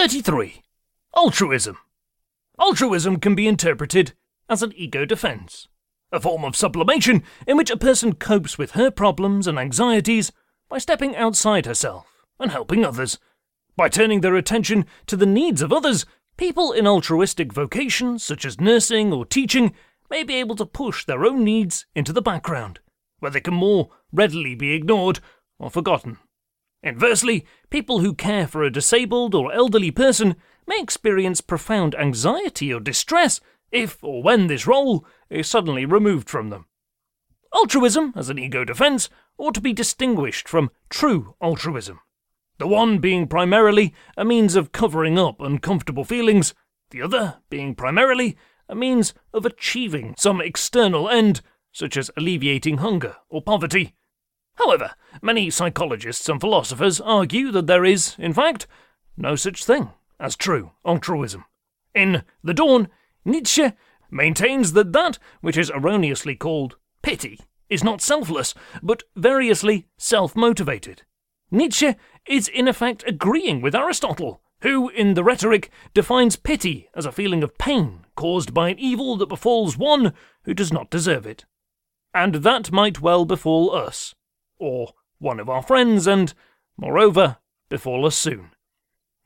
33. Altruism. Altruism can be interpreted as an ego defense, a form of sublimation in which a person copes with her problems and anxieties by stepping outside herself and helping others. By turning their attention to the needs of others, people in altruistic vocations such as nursing or teaching may be able to push their own needs into the background, where they can more readily be ignored or forgotten. Inversely, people who care for a disabled or elderly person may experience profound anxiety or distress if or when this role is suddenly removed from them. Altruism, as an ego defense, ought to be distinguished from true altruism. The one being primarily a means of covering up uncomfortable feelings, the other being primarily a means of achieving some external end, such as alleviating hunger or poverty. However, many psychologists and philosophers argue that there is, in fact, no such thing as true altruism. In The Dawn, Nietzsche maintains that that which is erroneously called pity is not selfless, but variously self motivated. Nietzsche is in effect agreeing with Aristotle who, in the rhetoric, defines pity as a feeling of pain caused by an evil that befalls one who does not deserve it. And that might well befall us, or one of our friends, and, moreover, befall us soon.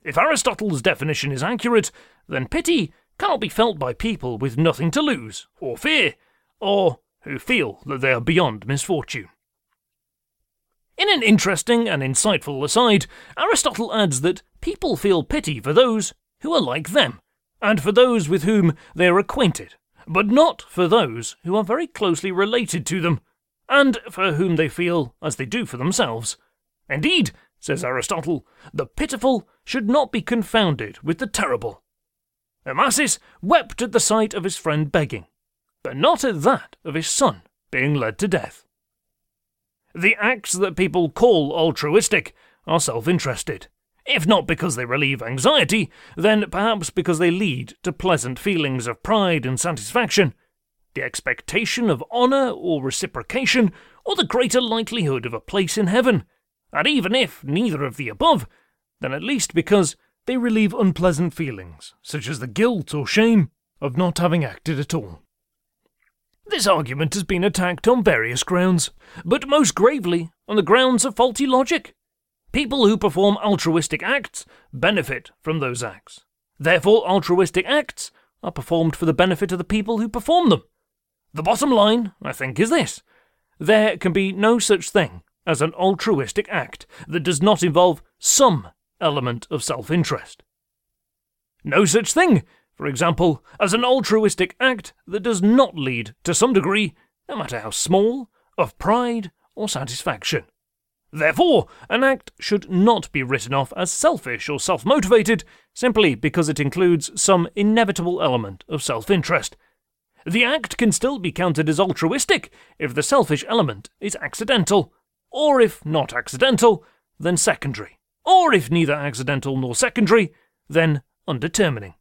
If Aristotle's definition is accurate, then pity cannot be felt by people with nothing to lose, or fear, or who feel that they are beyond misfortune. In an interesting and insightful aside, Aristotle adds that people feel pity for those who are like them, and for those with whom they are acquainted, but not for those who are very closely related to them, and for whom they feel as they do for themselves. Indeed, says Aristotle, the pitiful should not be confounded with the terrible. Amasis wept at the sight of his friend begging, but not at that of his son being led to death. The acts that people call altruistic are self interested. If not because they relieve anxiety, then perhaps because they lead to pleasant feelings of pride and satisfaction, the expectation of honour or reciprocation, or the greater likelihood of a place in heaven. And even if neither of the above, then at least because they relieve unpleasant feelings, such as the guilt or shame of not having acted at all. This argument has been attacked on various grounds, but most gravely on the grounds of faulty logic. People who perform altruistic acts benefit from those acts. Therefore, altruistic acts are performed for the benefit of the people who perform them. The bottom line, I think, is this there can be no such thing as an altruistic act that does not involve some element of self interest. No such thing for example, as an altruistic act that does not lead to some degree, no matter how small, of pride or satisfaction. Therefore, an act should not be written off as selfish or self motivated simply because it includes some inevitable element of self interest. The act can still be counted as altruistic if the selfish element is accidental, or if not accidental, then secondary, or if neither accidental nor secondary, then undetermining.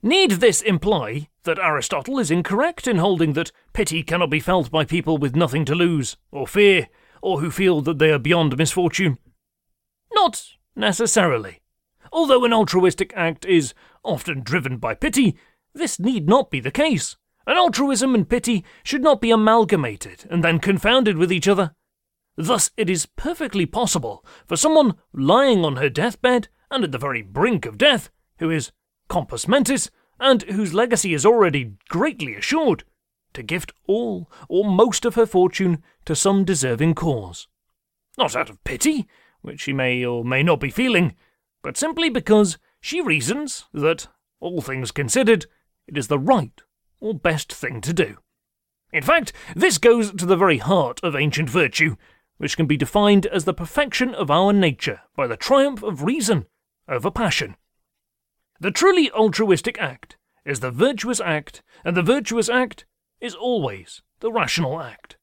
Need this imply that Aristotle is incorrect in holding that pity cannot be felt by people with nothing to lose, or fear, or who feel that they are beyond misfortune? Not necessarily. Although an altruistic act is often driven by pity, this need not be the case. An altruism and pity should not be amalgamated and then confounded with each other. Thus, it is perfectly possible for someone lying on her deathbed and at the very brink of death, who is compos mentis, and whose legacy is already greatly assured, to gift all or most of her fortune to some deserving cause. Not out of pity, which she may or may not be feeling, but simply because she reasons that, all things considered, it is the right or best thing to do. In fact, this goes to the very heart of ancient virtue, which can be defined as the perfection of our nature by the triumph of reason over passion. The truly altruistic act is the virtuous act, and the virtuous act is always the rational act.